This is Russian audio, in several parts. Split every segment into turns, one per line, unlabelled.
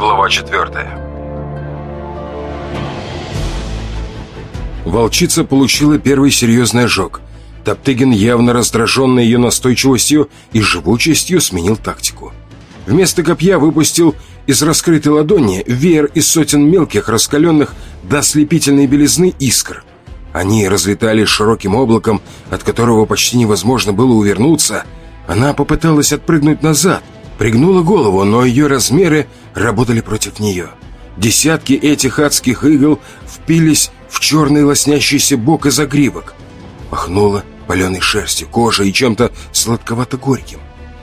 Глава 4
Волчица получила первый серьезный ожог. Топтыгин, явно раздраженный ее настойчивостью и живучестью, сменил тактику. Вместо копья выпустил из раскрытой ладони веер из сотен мелких, раскаленных до ослепительной белизны искр. Они разлетали широким облаком, от которого почти невозможно было увернуться. Она попыталась отпрыгнуть назад, пригнула голову, но ее размеры работали против нее. Десятки этих адских игл впились в черный лоснящийся бок и загривок. Пахнуло паленой шерстью, кожей и чем-то сладковато-горьким.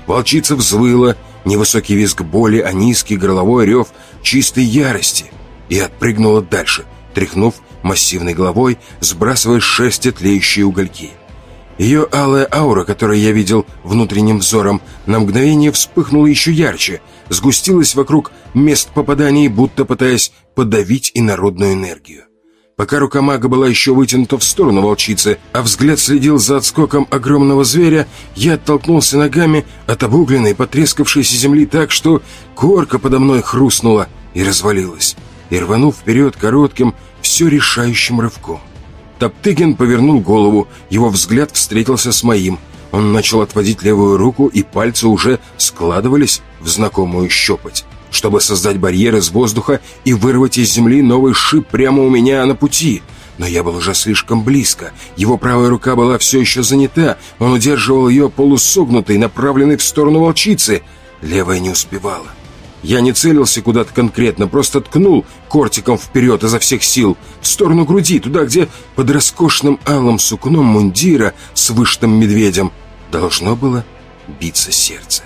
Волчица взвыла, невысокий визг боли, а низкий горловой рев чистой ярости и отпрыгнула дальше, тряхнув массивной головой, сбрасывая с шерсти тлеющие угольки. Ее алая аура, которую я видел внутренним взором, на мгновение вспыхнула еще ярче, сгустилась вокруг мест попаданий, будто пытаясь подавить инородную энергию. Пока рука мага была еще вытянута в сторону волчицы, а взгляд следил за отскоком огромного зверя, я оттолкнулся ногами от обугленной, потрескавшейся земли так, что корка подо мной хрустнула и развалилась, и рванув вперед коротким, все решающим рывком. Топтыгин повернул голову, его взгляд встретился с моим. Он начал отводить левую руку, и пальцы уже складывались в знакомую щепоть, чтобы создать барьер из воздуха и вырвать из земли новый шип прямо у меня на пути. Но я был уже слишком близко. Его правая рука была все еще занята. Он удерживал ее полусогнутой, направленной в сторону волчицы. Левая не успевала. Я не целился куда-то конкретно, просто ткнул кортиком вперед изо всех сил, в сторону груди, туда, где под роскошным алым сукном мундира с вышитым медведем должно было биться сердце.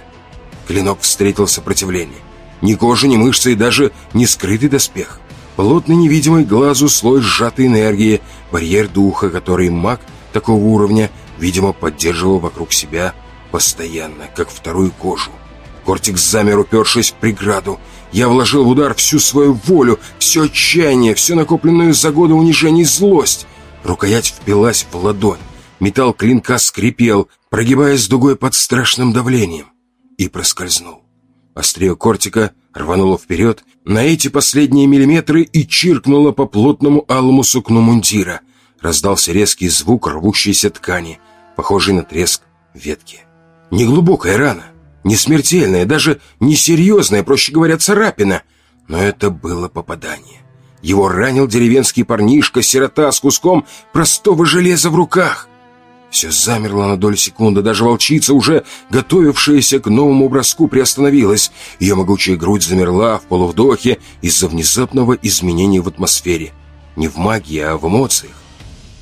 Клинок встретил сопротивление. Ни кожа, ни мышцы и даже не скрытый доспех. Плотный невидимый глазу слой сжатой энергии, барьер духа, который маг такого уровня, видимо, поддерживал вокруг себя постоянно, как вторую кожу. Кортикс замер, упершись в преграду. Я вложил в удар всю свою волю, все отчаяние, всю накопленную за годы унижений злость. Рукоять впилась в ладонь. Металл клинка скрипел, прогибаясь дугой под страшным давлением. И проскользнул. Острие кортика рвануло вперед на эти последние миллиметры и чиркнуло по плотному алому сукну мундира. Раздался резкий звук рвущейся ткани, похожий на треск ветки. Неглубокая рана, не смертельная, даже не серьезная, проще говоря, царапина. Но это было попадание. Его ранил деревенский парнишка, сирота с куском простого железа в руках. Все замерло на долю секунды, даже волчица, уже готовившаяся к новому броску, приостановилась. Ее могучая грудь замерла в полувдохе из-за внезапного изменения в атмосфере. Не в магии, а в эмоциях.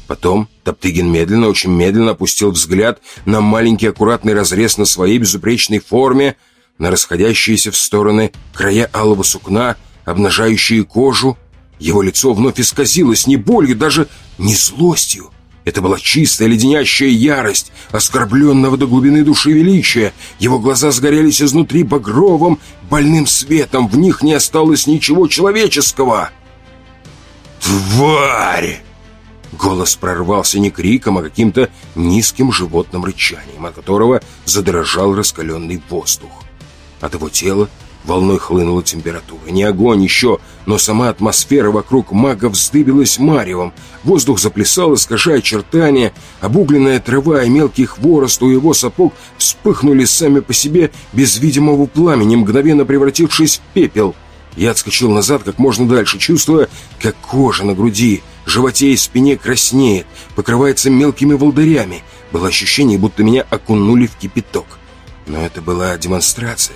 Потом Топтыгин медленно, очень медленно опустил взгляд на маленький аккуратный разрез на своей безупречной форме, на расходящиеся в стороны края алого сукна, обнажающие кожу. Его лицо вновь исказилось не болью, даже не злостью. Это была чистая леденящая ярость, оскорбленного до глубины души величия. Его глаза сгорелись изнутри багровым, больным светом. В них не осталось ничего человеческого. «Тварь!» Голос прорвался не криком, а каким-то низким животным рычанием, от которого задрожал раскаленный воздух. От его тела волной хлынула температура. Не огонь еще, но сама атмосфера вокруг мага вздыбилась маревом. Воздух заплясал, искажая очертания. Обугленная трава и мелкий хворост у его сапог вспыхнули сами по себе без видимого пламени, мгновенно превратившись в пепел. Я отскочил назад как можно дальше, чувствуя, как кожа на груди животе и спине краснеет, покрывается мелкими волдырями. Было ощущение, будто меня окунули в кипяток. Но это была демонстрация.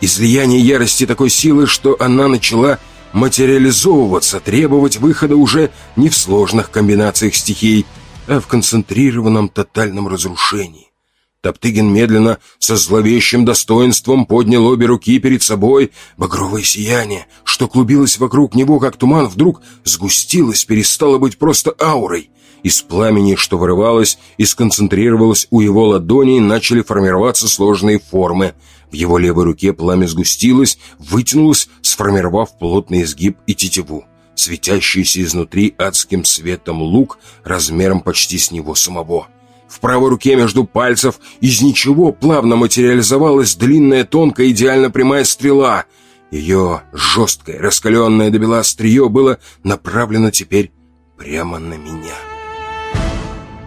Излияние ярости такой силы, что она начала материализовываться, требовать выхода уже не в сложных комбинациях стихий, а в концентрированном тотальном разрушении. Топтыгин медленно, со зловещим достоинством поднял обе руки перед собой. Багровое сияние, что клубилось вокруг него, как туман, вдруг сгустилось, перестало быть просто аурой. Из пламени, что вырывалось и сконцентрировалось у его ладоней, начали формироваться сложные формы. В его левой руке пламя сгустилось, вытянулось, сформировав плотный изгиб и тетиву. Светящийся изнутри адским светом лук размером почти с него самого — в правой руке между пальцев из ничего плавно материализовалась длинная, тонкая, идеально прямая стрела. Ее жесткое, раскаленное до бела острие было направлено теперь прямо на меня.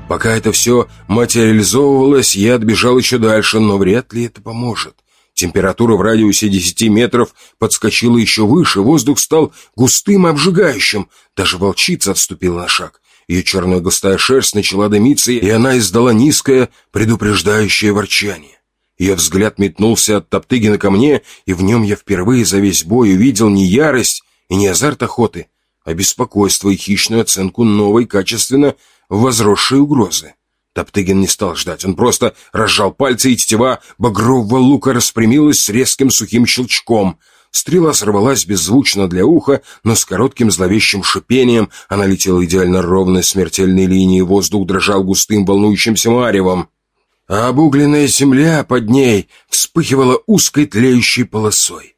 Пока это все материализовывалось, я отбежал еще дальше, но вряд ли это поможет. Температура в радиусе 10 метров подскочила еще выше, воздух стал густым и обжигающим. Даже волчица отступила на шаг. Ее черная густая шерсть начала дымиться, и она издала низкое, предупреждающее ворчание. Ее взгляд метнулся от Топтыгина ко мне, и в нем я впервые за весь бой увидел не ярость и не азарт охоты, а беспокойство и хищную оценку новой, качественно возросшей угрозы. Топтыгин не стал ждать, он просто разжал пальцы, и тетива багрового лука распрямилась с резким сухим щелчком. Стрела сорвалась беззвучно для уха, но с коротким зловещим шипением она летела идеально ровной смертельной линией, воздух дрожал густым волнующимся маревом. А обугленная земля под ней вспыхивала узкой тлеющей полосой.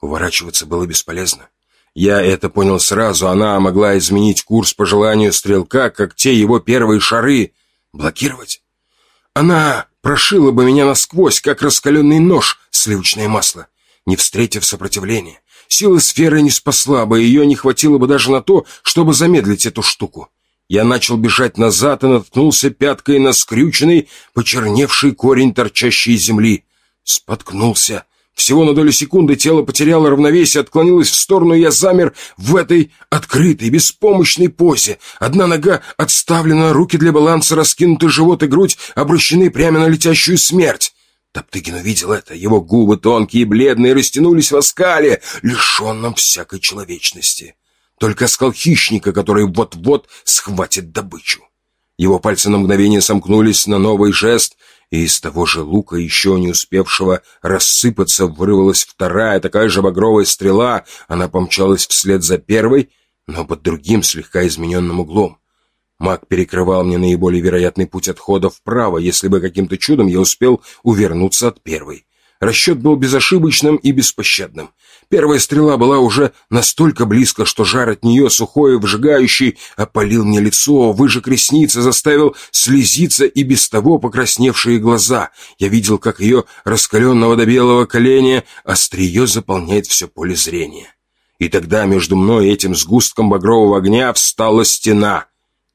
Уворачиваться было бесполезно. Я это понял сразу, она могла изменить курс по желанию стрелка, как те его первые шары — Блокировать? Она прошила бы меня насквозь, как раскаленный нож сливочное масло, не встретив сопротивления. Сила сферы не спасла бы, ее не хватило бы даже на то, чтобы замедлить эту штуку. Я начал бежать назад и наткнулся пяткой на скрюченный, почерневший корень торчащей земли. Споткнулся, всего на долю секунды тело потеряло равновесие, отклонилось в сторону, и я замер в этой открытой, беспомощной позе. Одна нога отставлена, руки для баланса раскинуты, живот и грудь обращены прямо на летящую смерть. Топтыгин увидел это. Его губы тонкие и бледные растянулись в оскале, лишенном всякой человечности. Только скал хищника, который вот-вот схватит добычу. Его пальцы на мгновение сомкнулись на новый жест, и из того же лука, еще не успевшего рассыпаться, вырвалась вторая, такая же багровая стрела. Она помчалась вслед за первой, но под другим, слегка измененным углом. Маг перекрывал мне наиболее вероятный путь отхода вправо, если бы каким-то чудом я успел увернуться от первой. Расчет был безошибочным и беспощадным. Первая стрела была уже настолько близко, что жар от нее, сухой и выжигающий, опалил мне лицо, выжег ресницы, заставил слезиться и без того покрасневшие глаза. Я видел, как ее раскаленного до белого коленя острие заполняет все поле зрения. И тогда между мной и этим сгустком багрового огня встала стена.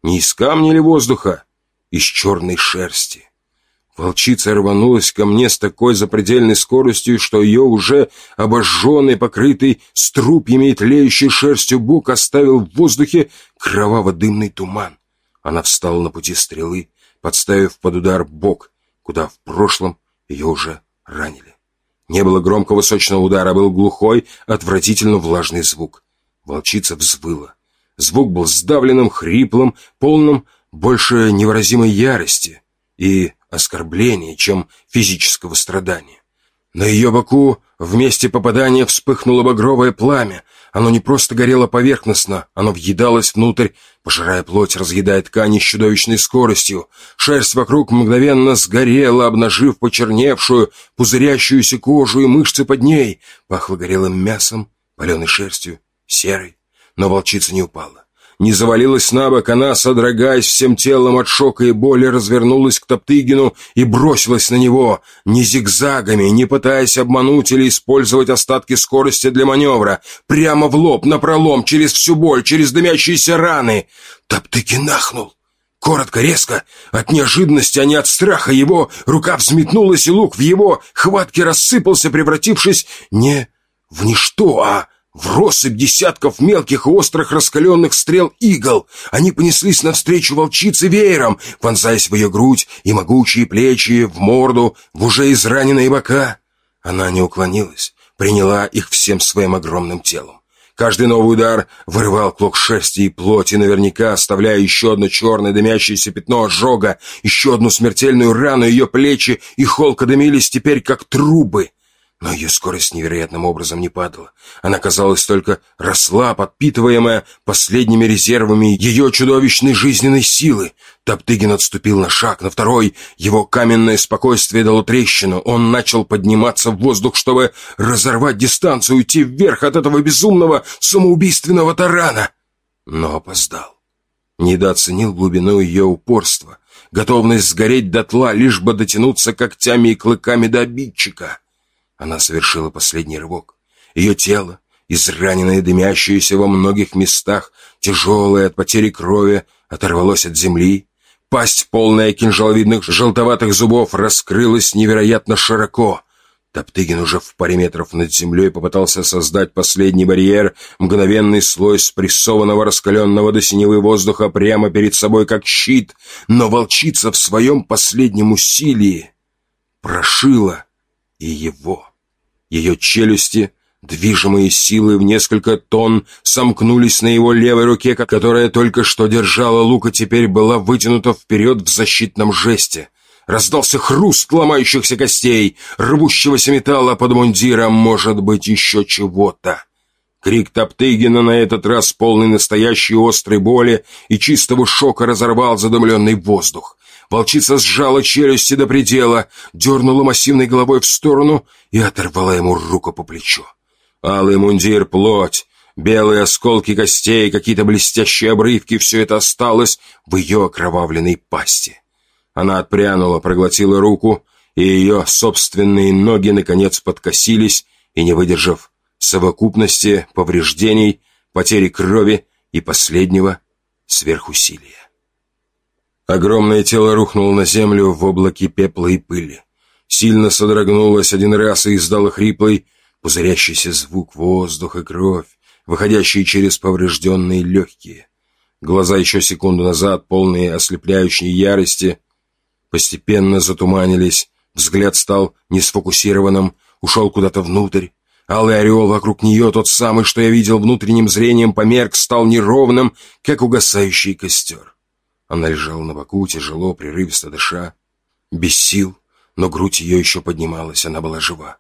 Не из камня или воздуха, из черной шерсти. Волчица рванулась ко мне с такой запредельной скоростью, что ее уже обожженный, покрытый струпьями и тлеющей шерстью бок оставил в воздухе кроваво-дымный туман. Она встала на пути стрелы, подставив под удар бок, куда в прошлом ее уже ранили. Не было громкого сочного удара, был глухой, отвратительно влажный звук. Волчица взвыла. Звук был сдавленным, хриплым, полным больше невыразимой ярости и оскорбления, чем физического страдания. На ее боку в месте попадания вспыхнуло багровое пламя. Оно не просто горело поверхностно, оно въедалось внутрь, пожирая плоть, разъедая ткани с чудовищной скоростью. Шерсть вокруг мгновенно сгорела, обнажив почерневшую, пузырящуюся кожу и мышцы под ней. Пахло горелым мясом, паленой шерстью, серой. Но волчица не упала не завалилась на бок, она, содрогаясь всем телом от шока и боли, развернулась к Топтыгину и бросилась на него, не зигзагами, не пытаясь обмануть или использовать остатки скорости для маневра, прямо в лоб, напролом, через всю боль, через дымящиеся раны. Топтыгин нахнул. Коротко, резко, от неожиданности, а не от страха его, рука взметнулась, и лук в его хватке рассыпался, превратившись не в ничто, а в россыпь десятков мелких и острых раскаленных стрел игл они понеслись навстречу волчице веером, вонзаясь в ее грудь и могучие плечи, в морду, в уже израненные бока. Она не уклонилась, приняла их всем своим огромным телом. Каждый новый удар вырывал клок шерсти и плоти, наверняка оставляя еще одно черное дымящееся пятно ожога, еще одну смертельную рану, ее плечи и холка дымились теперь как трубы. Но ее скорость невероятным образом не падала. Она, казалось, только росла, подпитываемая последними резервами ее чудовищной жизненной силы. Топтыгин отступил на шаг, на второй. Его каменное спокойствие дало трещину. Он начал подниматься в воздух, чтобы разорвать дистанцию, уйти вверх от этого безумного самоубийственного тарана. Но опоздал. Недооценил глубину ее упорства, готовность сгореть дотла, лишь бы дотянуться когтями и клыками до обидчика. Она совершила последний рывок. Ее тело, израненное, дымящееся во многих местах, тяжелое от потери крови, оторвалось от земли. Пасть, полная кинжаловидных желтоватых зубов, раскрылась невероятно широко. Топтыгин уже в паре метров над землей попытался создать последний барьер, мгновенный слой спрессованного раскаленного до синевы воздуха прямо перед собой как щит, но волчица в своем последнем усилии прошила и его. Ее челюсти, движимые силой в несколько тонн, сомкнулись на его левой руке, которая только что держала лук, и теперь была вытянута вперед в защитном жесте — Раздался хруст ломающихся костей, рвущегося металла под мундиром, может быть, еще чего-то. Крик Топтыгина на этот раз полный настоящей острой боли и чистого шока разорвал задымленный воздух. Волчица сжала челюсти до предела, дернула массивной головой в сторону и оторвала ему руку по плечу. Алый мундир, плоть, белые осколки костей, какие-то блестящие обрывки — все это осталось в ее окровавленной пасти. Она отпрянула, проглотила руку, и ее собственные ноги наконец подкосились и, не выдержав совокупности повреждений, потери крови и последнего сверхусилия. Огромное тело рухнуло на землю в облаке пепла и пыли. Сильно содрогнулось один раз и издало хриплый, пузырящийся звук воздуха и кровь, выходящие через поврежденные легкие. Глаза еще секунду назад, полные ослепляющей ярости, постепенно затуманились, взгляд стал несфокусированным, ушел куда-то внутрь. Алый орел вокруг нее, тот самый, что я видел внутренним зрением, померк, стал неровным, как угасающий костер. Она лежала на боку, тяжело, прерывисто дыша, без сил, но грудь ее еще поднималась, она была жива.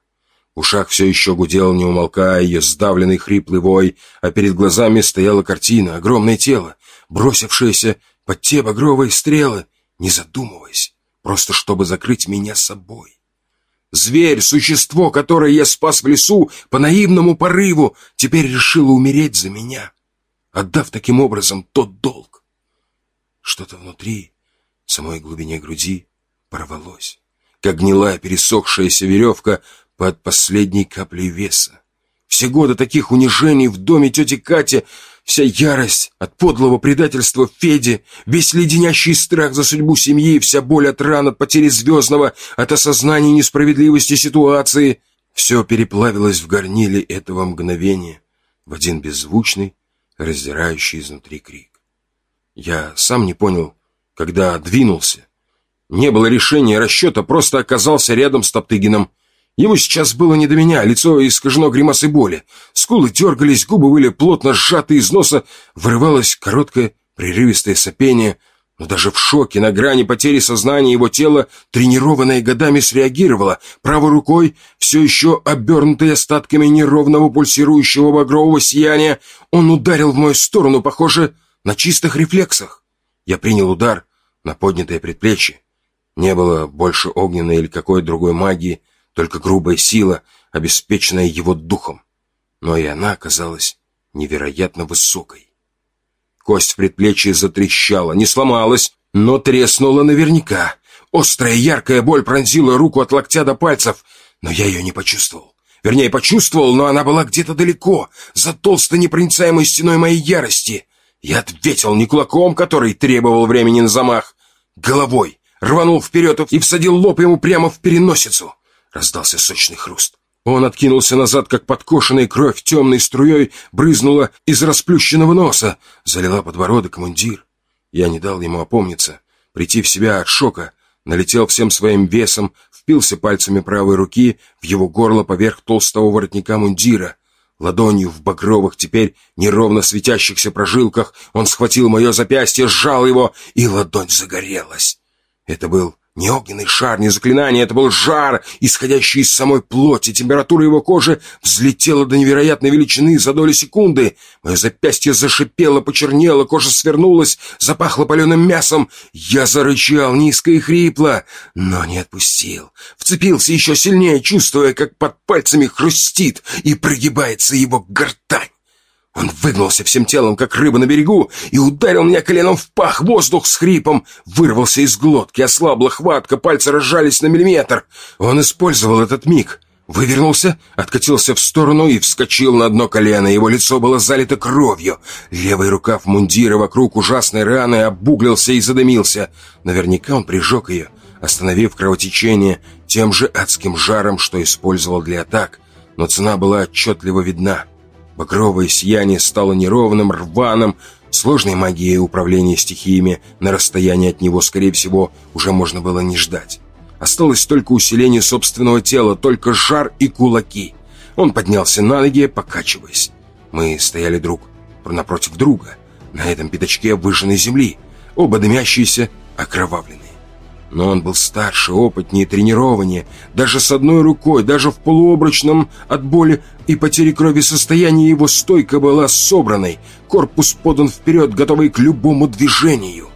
В ушах все еще гудел, не умолкая, ее сдавленный хриплый вой, а перед глазами стояла картина, огромное тело, бросившееся под те багровые стрелы, не задумываясь просто чтобы закрыть меня собой. Зверь, существо, которое я спас в лесу по наивному порыву, теперь решило умереть за меня, отдав таким образом тот долг. Что-то внутри, в самой глубине груди, порвалось, как гнилая пересохшаяся веревка под последней каплей веса. Все годы таких унижений в доме тети Кати Вся ярость от подлого предательства Феди, весь леденящий страх за судьбу семьи, вся боль от ран, от потери звездного, от осознания несправедливости ситуации — все переплавилось в горниле этого мгновения в один беззвучный, раздирающий изнутри крик. Я сам не понял, когда двинулся. Не было решения расчета, просто оказался рядом с Топтыгином. Ему сейчас было не до меня, лицо искажено гримасой боли. Скулы дергались, губы были плотно сжаты, из носа вырывалось короткое прерывистое сопение. Но даже в шоке, на грани потери сознания его тело, тренированное годами, среагировало. Правой рукой, все еще обернутой остатками неровного пульсирующего багрового сияния, он ударил в мою сторону, похоже, на чистых рефлексах. Я принял удар на поднятое предплечье. Не было больше огненной или какой другой магии, только грубая сила, обеспеченная его духом. Но и она оказалась невероятно высокой. Кость в предплечье затрещала, не сломалась, но треснула наверняка. Острая яркая боль пронзила руку от локтя до пальцев, но я ее не почувствовал. Вернее, почувствовал, но она была где-то далеко, за толстой непроницаемой стеной моей ярости. Я ответил не кулаком, который требовал времени на замах, головой, рванул вперед и всадил лоб ему прямо в переносицу. Раздался сочный хруст. Он откинулся назад, как подкошенная кровь темной струей брызнула из расплющенного носа, залила подбородок мундир. Я не дал ему опомниться, прийти в себя от шока, налетел всем своим весом, впился пальцами правой руки в его горло поверх толстого воротника мундира. Ладонью в багровых, теперь неровно светящихся прожилках он схватил мое запястье, сжал его, и ладонь загорелась. Это был не огненный шар, не заклинание, это был жар, исходящий из самой плоти. Температура его кожи взлетела до невероятной величины за доли секунды. Мое запястье зашипело, почернело, кожа свернулась, запахло паленым мясом. Я зарычал низко и хрипло, но не отпустил. Вцепился еще сильнее, чувствуя, как под пальцами хрустит и прогибается его гортань. Он выгнулся всем телом, как рыба на берегу, и ударил меня коленом в пах. Воздух с хрипом вырвался из глотки, ослабла хватка, пальцы разжались на миллиметр. Он использовал этот миг. Вывернулся, откатился в сторону и вскочил на одно колено. Его лицо было залито кровью. Левый рукав мундира вокруг ужасной раны обуглился и задымился. Наверняка он прижег ее, остановив кровотечение тем же адским жаром, что использовал для атак. Но цена была отчетливо видна. Багровое сияние стало неровным, рваным, сложной магией управления стихиями на расстоянии от него, скорее всего, уже можно было не ждать. Осталось только усиление собственного тела, только жар и кулаки. Он поднялся на ноги, покачиваясь. Мы стояли друг напротив друга, на этом пятачке выжженной земли, оба дымящиеся, окровавленные. Но он был старше, опытнее, тренированнее, даже с одной рукой, даже в полуобрачном от боли и потери крови состоянии его стойка была собранной, корпус подан вперед, готовый к любому движению.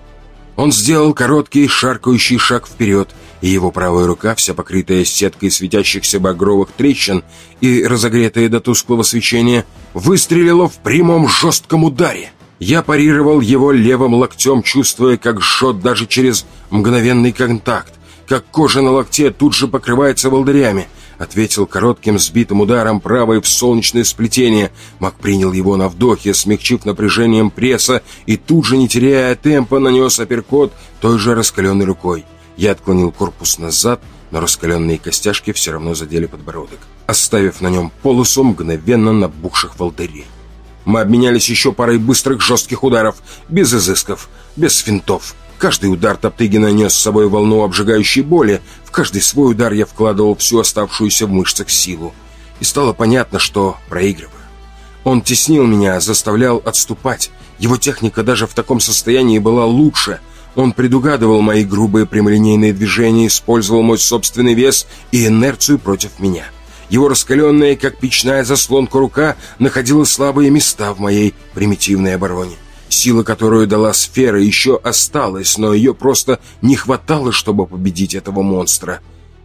Он сделал короткий шаркающий шаг вперед, и его правая рука, вся покрытая сеткой светящихся багровых трещин и разогретая до тусклого свечения, выстрелила в прямом жестком ударе. Я парировал его левым локтем, чувствуя, как жжет даже через мгновенный контакт, как кожа на локте тут же покрывается волдырями. Ответил коротким сбитым ударом правой в солнечное сплетение. Мак принял его на вдохе, смягчив напряжением пресса, и тут же, не теряя темпа, нанес апперкот той же раскаленной рукой. Я отклонил корпус назад, но раскаленные костяшки все равно задели подбородок, оставив на нем полосу мгновенно набухших волдырей. Мы обменялись еще парой быстрых жестких ударов, без изысков, без финтов. Каждый удар Топтыгина нес с собой волну обжигающей боли. В каждый свой удар я вкладывал всю оставшуюся в мышцах силу. И стало понятно, что проигрываю. Он теснил меня, заставлял отступать. Его техника даже в таком состоянии была лучше — он предугадывал мои грубые прямолинейные движения, использовал мой собственный вес и инерцию против меня. Его раскаленная, как печная заслонка рука, находила слабые места в моей примитивной обороне. Сила, которую дала сфера, еще осталась, но ее просто не хватало, чтобы победить этого монстра.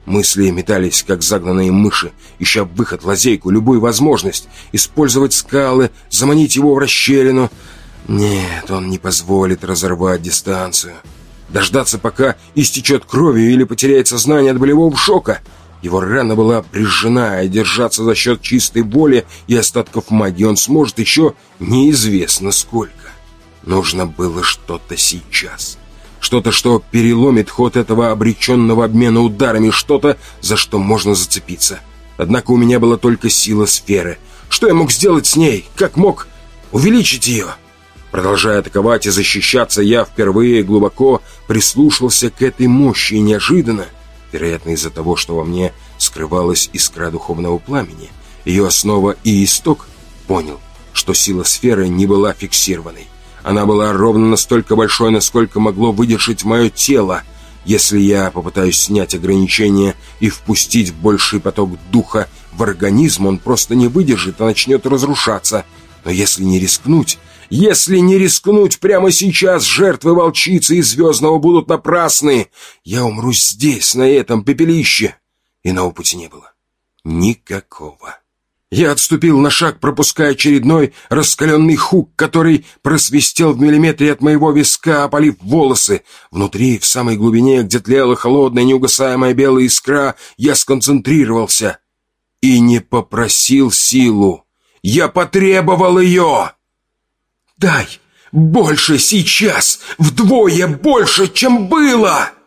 Мысли метались, как загнанные мыши, ища выход, лазейку, любую возможность, использовать скалы, заманить его в расщелину — нет, он не позволит разорвать дистанцию. Дождаться, пока истечет кровью или потеряет сознание от болевого шока. Его рана была прижжена, и держаться за счет чистой воли и остатков магии он сможет еще неизвестно сколько. Нужно было что-то сейчас. Что-то, что переломит ход этого обреченного обмена ударами, что-то, за что можно зацепиться. Однако у меня была только сила сферы. Что я мог сделать с ней? Как мог увеличить ее?» Продолжая атаковать и защищаться, я впервые глубоко прислушался к этой мощи и неожиданно, вероятно из-за того, что во мне скрывалась искра духовного пламени, ее основа и исток, понял, что сила сферы не была фиксированной. Она была ровно настолько большой, насколько могло выдержать мое тело. Если я попытаюсь снять ограничения и впустить больший поток духа в организм, он просто не выдержит, а начнет разрушаться. Но если не рискнуть, если не рискнуть прямо сейчас, жертвы волчицы и звездного будут напрасны. Я умру здесь, на этом пепелище. Иного пути не было. Никакого. Я отступил на шаг, пропуская очередной раскаленный хук, который просвистел в миллиметре от моего виска, опалив волосы. Внутри, в самой глубине, где тлела холодная, неугасаемая белая искра, я сконцентрировался и не попросил силу. Я потребовал ее! «Дай! Больше сейчас! Вдвое больше, чем было!»